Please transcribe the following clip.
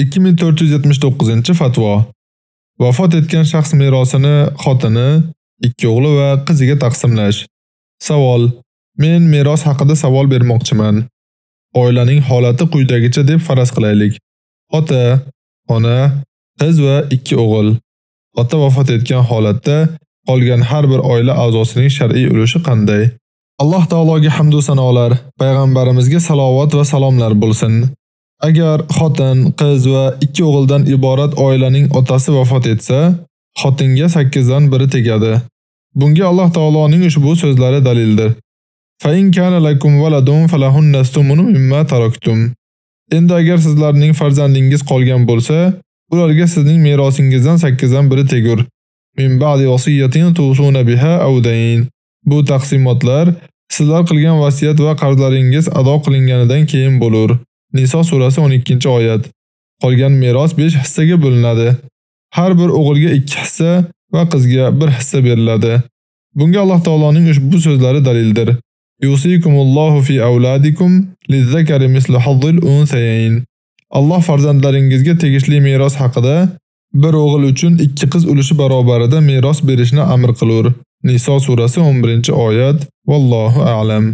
2479-fatvo. Vafot etgan shaxs merosini xotini, ikki o'g'li va qiziga taqsimlash. Savol: Men meros haqida savol bermoqchiman. Oilaning holati quyidagicha deb faraz qilaylik. Ota, ona, qiz va ikki o'g'il. Ota vafot etgan holatda qolgan har bir oila a'zosining shar'iy ulushi qanday? Alloh taologa hamd va sanolar, payg'ambarimizga salovat va salomlar bo'lsin. Agar xotin, qiz va ikki o'g'ildan iborat oilaning otasi vafot etsa, xotinga 8 dan biri tegadi. Bunga Alloh taoloning ushbu so'zlari dalildir. Fa in kana lakum waladun falahunnastumun mimma taraktum. Endi agar sizlarning farzandingiz qolgan bo'lsa, ularga sizning merosingizdan 8 dan biri tegur. Min ba'di wasiyatin tusuna biha aw dayn. Bu taqsimotlar sizlar qilgan vasiyat va qarzlaringiz ado qilinganidan keyin bo'lur. Niso surasi 12-oyat. Qolgan meros 5 hissaga bo'linadi. Har bir o'g'ilga 2 hissa va qizga 1 hissa beriladi. Bunga Alloh taoloning ushbu so'zlari dalildir. Yusikumullohu fi auladikum lizzakari mislu hazzil unsayayn. Alloh farzandlaringizga tegishli meros haqida bir o'g'il uchun ikki qiz ulushi barobarida meros berishni amr qilur. Niso surasi 11-oyat. Vallohu a'lam.